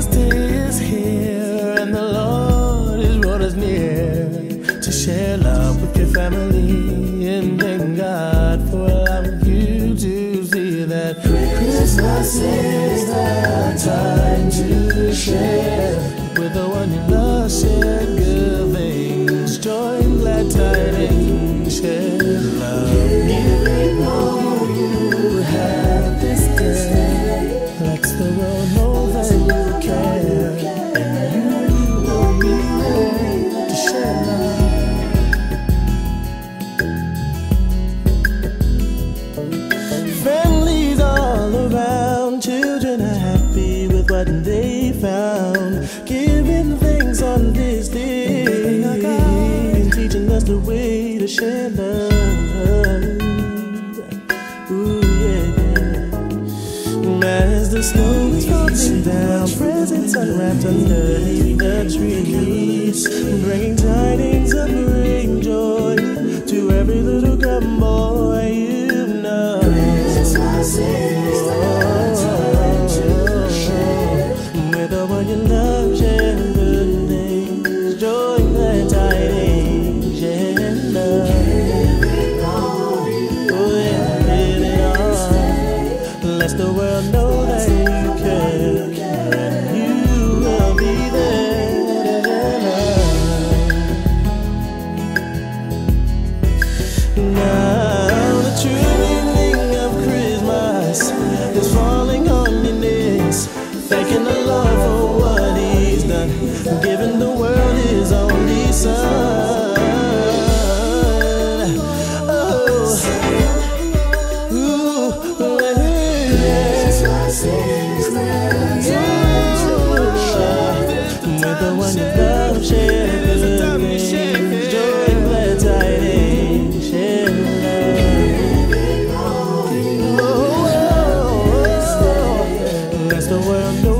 Tuesday is here and the Lord is brought us near to share love with your family and thank God for allowing you to see that Christmas is the time to share. What they found. Giving thanks on this day, and teaching us the way to share love. Ooh, yeah. As the snow is falling down, presents unwrapped underneath the trees, bringing tidings of bring joy to every little girl the world know that you care. the world knows.